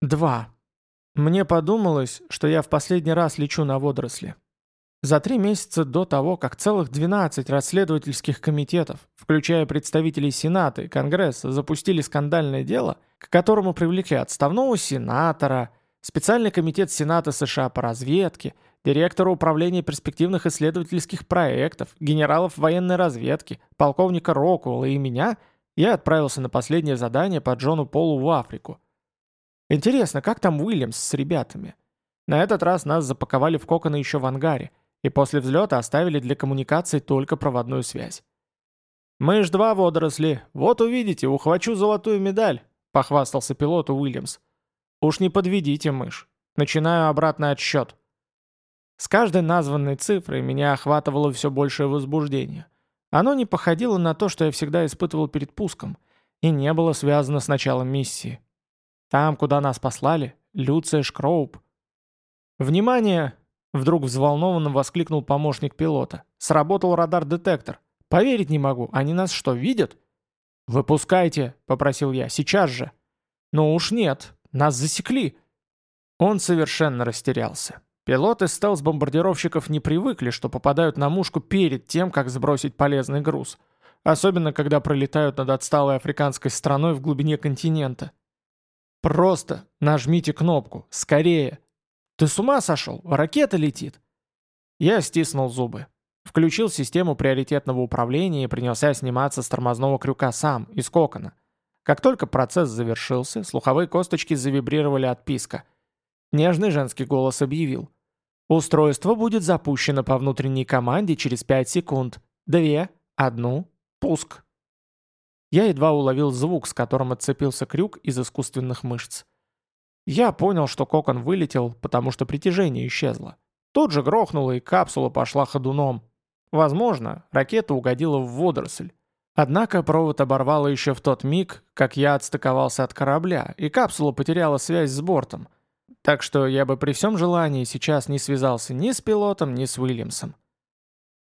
Два. Мне подумалось, что я в последний раз лечу на водоросли. За три месяца до того, как целых 12 расследовательских комитетов, включая представителей Сената и Конгресса, запустили скандальное дело, к которому привлекли отставного сенатора, специальный комитет Сената США по разведке, директора управления перспективных исследовательских проектов, генералов военной разведки, полковника Рокуэлла и меня, я отправился на последнее задание по Джону Полу в Африку – Интересно, как там Уильямс с ребятами? На этот раз нас запаковали в коконы еще в ангаре, и после взлета оставили для коммуникации только проводную связь. «Мы ж два водоросли. Вот увидите, ухвачу золотую медаль», — похвастался пилоту Уильямс. «Уж не подведите, мышь. Начинаю обратный отсчет». С каждой названной цифрой меня охватывало все большее возбуждение. Оно не походило на то, что я всегда испытывал перед пуском, и не было связано с началом миссии. Там, куда нас послали, Люция Шкроуп. «Внимание!» — вдруг взволнованно воскликнул помощник пилота. «Сработал радар-детектор. Поверить не могу, они нас что, видят?» «Выпускайте!» — попросил я. «Сейчас же!» «Ну уж нет, нас засекли!» Он совершенно растерялся. Пилоты стелс-бомбардировщиков не привыкли, что попадают на мушку перед тем, как сбросить полезный груз. Особенно, когда пролетают над отсталой африканской страной в глубине континента. Просто нажмите кнопку. Скорее. Ты с ума сошел? Ракета летит. Я стиснул зубы. Включил систему приоритетного управления и принялся сниматься с тормозного крюка сам, из кокона. Как только процесс завершился, слуховые косточки завибрировали от писка. Нежный женский голос объявил. Устройство будет запущено по внутренней команде через 5 секунд. Две, одну, пуск. Я едва уловил звук, с которым отцепился крюк из искусственных мышц. Я понял, что кокон вылетел, потому что притяжение исчезло. Тут же грохнуло, и капсула пошла ходуном. Возможно, ракета угодила в водоросль. Однако провод оборвало еще в тот миг, как я отстыковался от корабля, и капсула потеряла связь с бортом. Так что я бы при всем желании сейчас не связался ни с пилотом, ни с Уильямсом.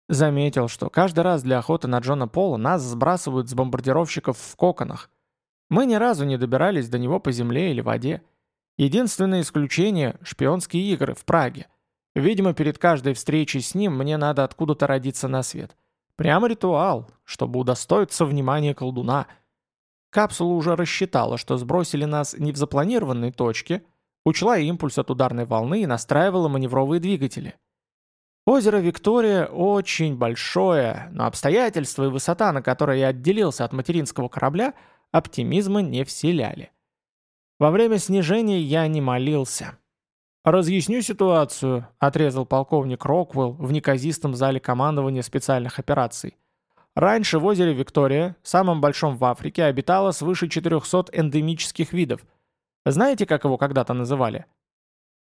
Заметил, что каждый раз для охоты на Джона Пола нас сбрасывают с бомбардировщиков в коконах. Мы ни разу не добирались до него по земле или воде. Единственное исключение – шпионские игры в Праге. Видимо, перед каждой встречей с ним мне надо откуда-то родиться на свет. Прямо ритуал, чтобы удостоиться внимания колдуна. Капсула уже рассчитала, что сбросили нас не в запланированной точке, учла импульс от ударной волны и настраивала маневровые двигатели – Озеро Виктория очень большое, но обстоятельства и высота, на которой я отделился от материнского корабля, оптимизма не вселяли. Во время снижения я не молился. «Разъясню ситуацию», — отрезал полковник Роквелл в неказистом зале командования специальных операций. Раньше в озере Виктория, самом большом в Африке, обитало свыше 400 эндемических видов. Знаете, как его когда-то называли?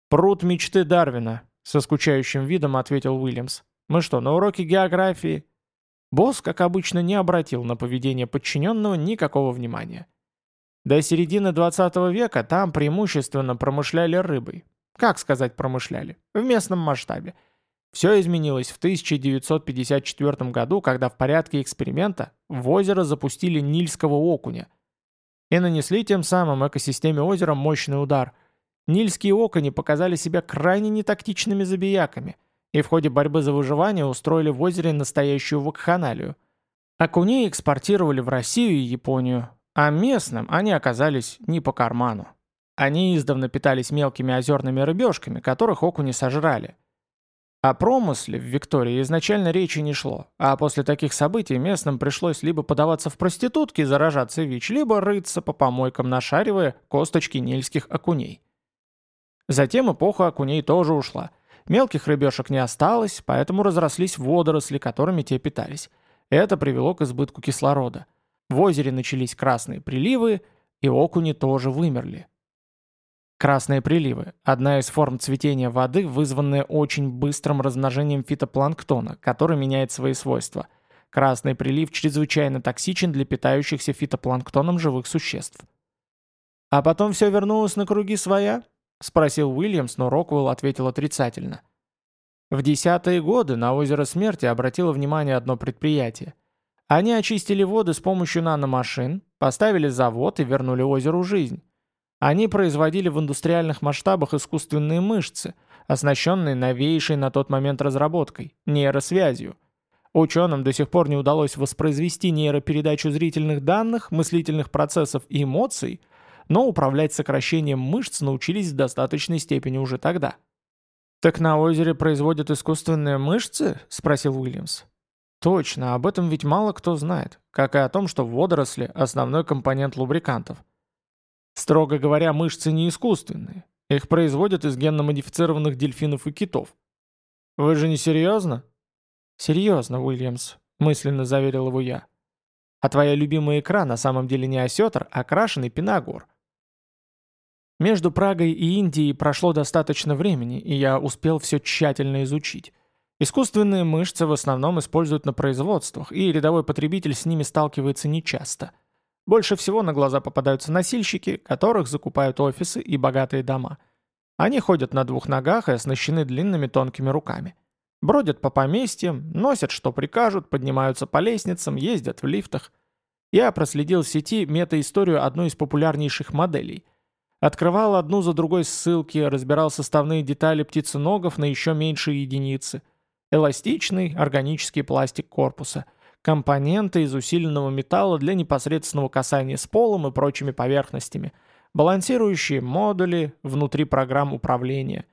«Пруд мечты Дарвина», со скучающим видом ответил Уильямс. «Мы что, на уроке географии?» Босс, как обычно, не обратил на поведение подчиненного никакого внимания. До середины 20 века там преимущественно промышляли рыбой. Как сказать промышляли? В местном масштабе. Все изменилось в 1954 году, когда в порядке эксперимента в озеро запустили нильского окуня и нанесли тем самым экосистеме озера мощный удар, Нильские окони показали себя крайне нетактичными забияками и в ходе борьбы за выживание устроили в озере настоящую вакханалию. Окуней экспортировали в Россию и Японию, а местным они оказались не по карману. Они издавна питались мелкими озерными рыбешками, которых окуни сожрали. О промысле в Виктории изначально речи не шло, а после таких событий местным пришлось либо подаваться в проститутки и заражаться ВИЧ, либо рыться по помойкам, нашаривая косточки нильских окуней. Затем эпоха окуней тоже ушла. Мелких рыбешек не осталось, поэтому разрослись водоросли, которыми те питались. Это привело к избытку кислорода. В озере начались красные приливы, и окуни тоже вымерли. Красные приливы – одна из форм цветения воды, вызванная очень быстрым размножением фитопланктона, который меняет свои свойства. Красный прилив чрезвычайно токсичен для питающихся фитопланктоном живых существ. А потом все вернулось на круги своя? — спросил Уильямс, но Роквелл ответил отрицательно. В десятые годы на озеро Смерти обратило внимание одно предприятие. Они очистили воды с помощью наномашин, поставили завод и вернули озеру жизнь. Они производили в индустриальных масштабах искусственные мышцы, оснащенные новейшей на тот момент разработкой – нейросвязью. Ученым до сих пор не удалось воспроизвести нейропередачу зрительных данных, мыслительных процессов и эмоций, но управлять сокращением мышц научились в достаточной степени уже тогда. «Так на озере производят искусственные мышцы?» – спросил Уильямс. «Точно, об этом ведь мало кто знает, как и о том, что водоросли – основной компонент лубрикантов – Строго говоря, мышцы не искусственные. Их производят из генно-модифицированных дельфинов и китов. Вы же не серьезно? Серьезно, Уильямс, мысленно заверил его я. А твоя любимая икра на самом деле не осетр, а крашеный пинагор. Между Прагой и Индией прошло достаточно времени, и я успел все тщательно изучить. Искусственные мышцы в основном используют на производствах, и рядовой потребитель с ними сталкивается нечасто – больше всего на глаза попадаются носильщики, которых закупают офисы и богатые дома. Они ходят на двух ногах и оснащены длинными тонкими руками. Бродят по поместьям, носят что прикажут, поднимаются по лестницам, ездят в лифтах. Я проследил в сети мета-историю одной из популярнейших моделей. Открывал одну за другой ссылки, разбирал составные детали птиценогов на еще меньшие единицы. Эластичный, органический пластик корпуса – компоненты из усиленного металла для непосредственного касания с полом и прочими поверхностями, балансирующие модули внутри программ управления.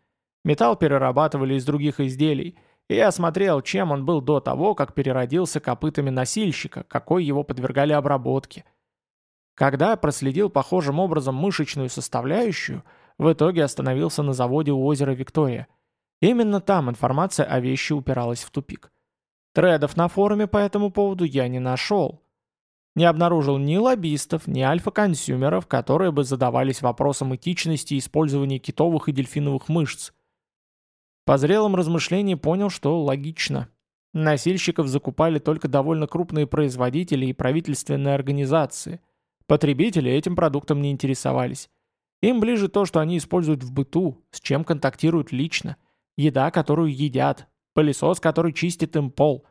Металл перерабатывали из других изделий, и я смотрел, чем он был до того, как переродился копытами носильщика, какой его подвергали обработке. Когда проследил похожим образом мышечную составляющую, в итоге остановился на заводе у озера Виктория. Именно там информация о вещи упиралась в тупик. Тредов на форуме по этому поводу я не нашел. Не обнаружил ни лоббистов, ни альфа-консюмеров, которые бы задавались вопросом этичности использования китовых и дельфиновых мышц. По зрелым размышлениям понял, что логично. Носильщиков закупали только довольно крупные производители и правительственные организации. Потребители этим продуктом не интересовались. Им ближе то, что они используют в быту, с чем контактируют лично. Еда, которую едят, пылесос, который чистит им пол.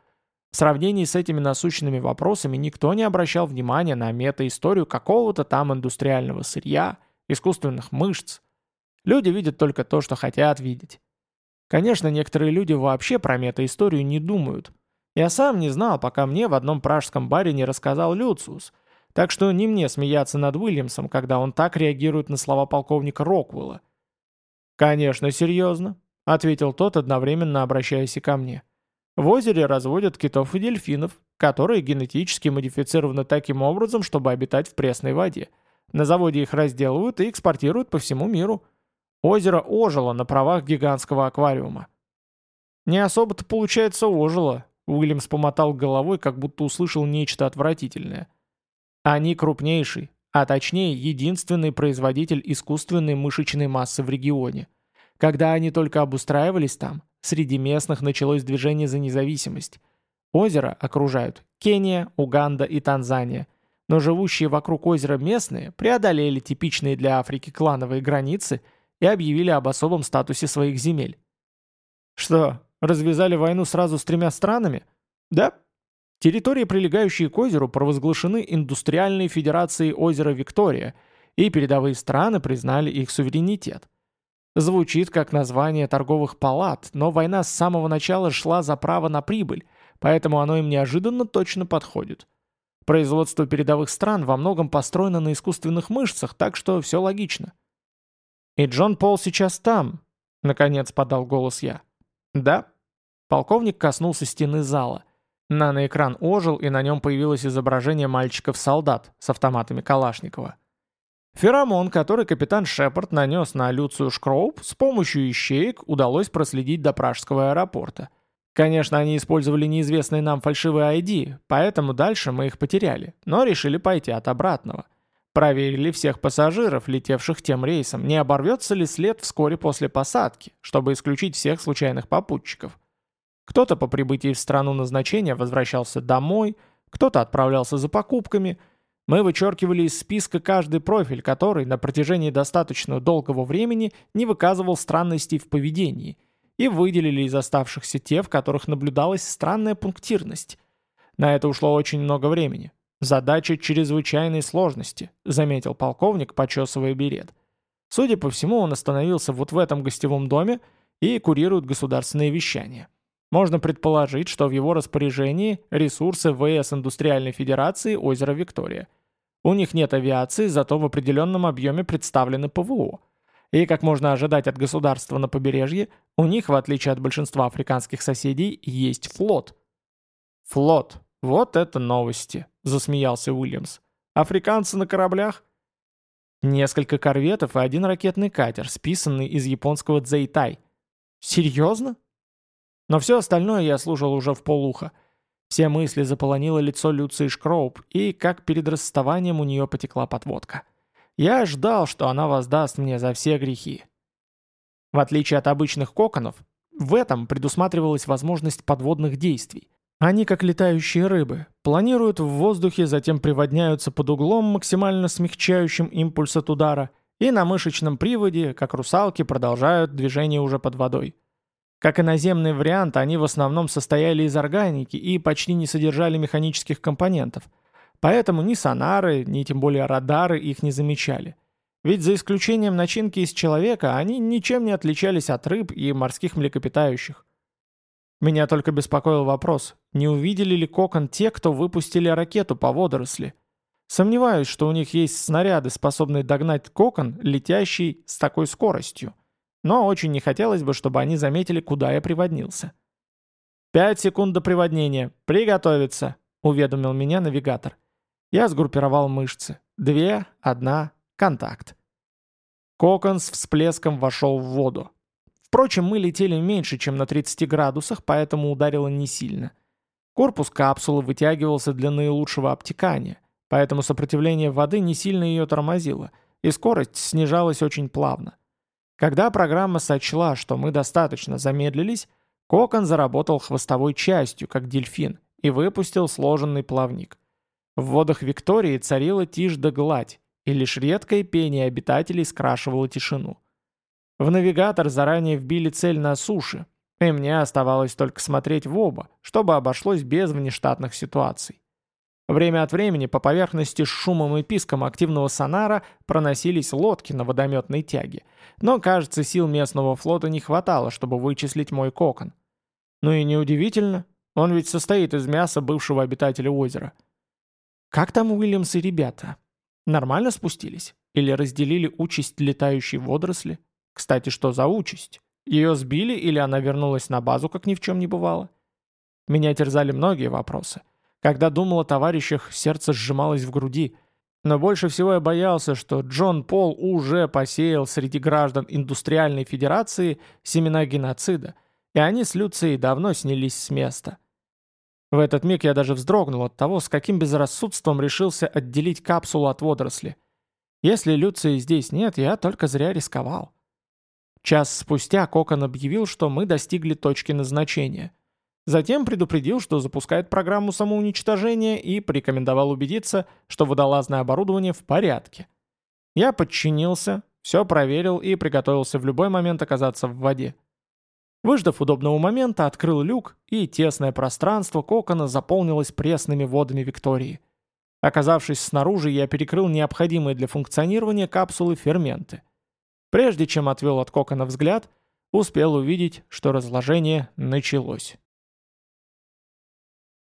В сравнении с этими насущными вопросами никто не обращал внимания на мета-историю какого-то там индустриального сырья, искусственных мышц. Люди видят только то, что хотят видеть. Конечно, некоторые люди вообще про мета-историю не думают. Я сам не знал, пока мне в одном пражском баре не рассказал Люциус, так что не мне смеяться над Уильямсом, когда он так реагирует на слова полковника Роквелла. «Конечно, серьезно ответил тот, одновременно обращаясь и ко мне. В озере разводят китов и дельфинов, которые генетически модифицированы таким образом, чтобы обитать в пресной воде. На заводе их разделывают и экспортируют по всему миру. Озеро ожило на правах гигантского аквариума. «Не особо-то, получается, ожило», — Уильямс помотал головой, как будто услышал нечто отвратительное. «Они крупнейший, а точнее единственный производитель искусственной мышечной массы в регионе. Когда они только обустраивались там, среди местных началось движение за независимость. Озеро окружают Кения, Уганда и Танзания. Но живущие вокруг озера местные преодолели типичные для Африки клановые границы и объявили об особом статусе своих земель. Что, развязали войну сразу с тремя странами? Да. Территории, прилегающие к озеру, провозглашены Индустриальной Федерацией озера Виктория, и передовые страны признали их суверенитет. Звучит как название торговых палат, но война с самого начала шла за право на прибыль, поэтому оно им неожиданно точно подходит. Производство передовых стран во многом построено на искусственных мышцах, так что все логично. «И Джон Пол сейчас там», — наконец подал голос я. «Да». Полковник коснулся стены зала. Наноэкран ожил, и на нем появилось изображение мальчиков-солдат с автоматами Калашникова. Феромон, который капитан Шепард нанес на Люцию Шкроуп, с помощью ищеек удалось проследить до пражского аэропорта. Конечно, они использовали неизвестные нам фальшивые ID, поэтому дальше мы их потеряли, но решили пойти от обратного. Проверили всех пассажиров, летевших тем рейсом, не оборвется ли след вскоре после посадки, чтобы исключить всех случайных попутчиков. Кто-то по прибытии в страну назначения возвращался домой, кто-то отправлялся за покупками – мы вычеркивали из списка каждый профиль, который на протяжении достаточно долгого времени не выказывал странностей в поведении, и выделили из оставшихся те, в которых наблюдалась странная пунктирность. На это ушло очень много времени. Задача чрезвычайной сложности, заметил полковник, почесывая берет. Судя по всему, он остановился вот в этом гостевом доме и курирует государственные вещания. Можно предположить, что в его распоряжении ресурсы ВС Индустриальной Федерации озера Виктория. У них нет авиации, зато в определенном объеме представлены ПВО. И, как можно ожидать от государства на побережье, у них, в отличие от большинства африканских соседей, есть флот. «Флот. Вот это новости», — засмеялся Уильямс. «Африканцы на кораблях?» Несколько корветов и один ракетный катер, списанный из японского Цзэйтай. Серьезно? Но все остальное я слушал уже в полуха. Все мысли заполонило лицо Люции Шкроуп, и как перед расставанием у нее потекла подводка. Я ждал, что она воздаст мне за все грехи. В отличие от обычных коконов, в этом предусматривалась возможность подводных действий. Они, как летающие рыбы, планируют в воздухе, затем приводняются под углом, максимально смягчающим импульс от удара, и на мышечном приводе, как русалки, продолжают движение уже под водой. Как и наземный вариант, они в основном состояли из органики и почти не содержали механических компонентов. Поэтому ни сонары, ни тем более радары их не замечали. Ведь за исключением начинки из человека, они ничем не отличались от рыб и морских млекопитающих. Меня только беспокоил вопрос, не увидели ли кокон те, кто выпустили ракету по водоросли? Сомневаюсь, что у них есть снаряды, способные догнать кокон, летящий с такой скоростью. Но очень не хотелось бы, чтобы они заметили, куда я приводнился. «Пять секунд до приводнения. Приготовиться!» — уведомил меня навигатор. Я сгруппировал мышцы. Две, одна, контакт. Кокон с всплеском вошел в воду. Впрочем, мы летели меньше, чем на 30 градусах, поэтому ударило не сильно. Корпус капсулы вытягивался для наилучшего обтекания, поэтому сопротивление воды не сильно ее тормозило, и скорость снижалась очень плавно. Когда программа сочла, что мы достаточно замедлились, кокон заработал хвостовой частью, как дельфин, и выпустил сложенный плавник. В водах Виктории царила тишь да гладь, и лишь редкое пение обитателей скрашивало тишину. В навигатор заранее вбили цель на суше, и мне оставалось только смотреть в оба, чтобы обошлось без внештатных ситуаций. Время от времени по поверхности с шумом и писком активного сонара проносились лодки на водометной тяге, но, кажется, сил местного флота не хватало, чтобы вычислить мой кокон. Ну и неудивительно, он ведь состоит из мяса бывшего обитателя озера. Как там Уильямс и ребята? Нормально спустились? Или разделили участь летающей водоросли? Кстати, что за участь? Ее сбили или она вернулась на базу, как ни в чем не бывало? Меня терзали многие вопросы. Когда думал о товарищах, сердце сжималось в груди. Но больше всего я боялся, что Джон Пол уже посеял среди граждан Индустриальной Федерации семена геноцида, и они с Люцией давно снялись с места. В этот миг я даже вздрогнул от того, с каким безрассудством решился отделить капсулу от водоросли. Если Люции здесь нет, я только зря рисковал. Час спустя Кокон объявил, что мы достигли точки назначения. Затем предупредил, что запускает программу самоуничтожения и порекомендовал убедиться, что водолазное оборудование в порядке. Я подчинился, все проверил и приготовился в любой момент оказаться в воде. Выждав удобного момента, открыл люк, и тесное пространство кокона заполнилось пресными водами Виктории. Оказавшись снаружи, я перекрыл необходимые для функционирования капсулы ферменты. Прежде чем отвел от кокона взгляд, успел увидеть, что разложение началось.